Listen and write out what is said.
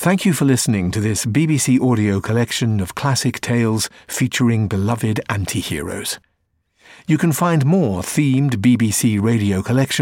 Thank you for listening to this BBC audio collection of classic tales featuring beloved anti heroes. You can find more themed BBC radio collections.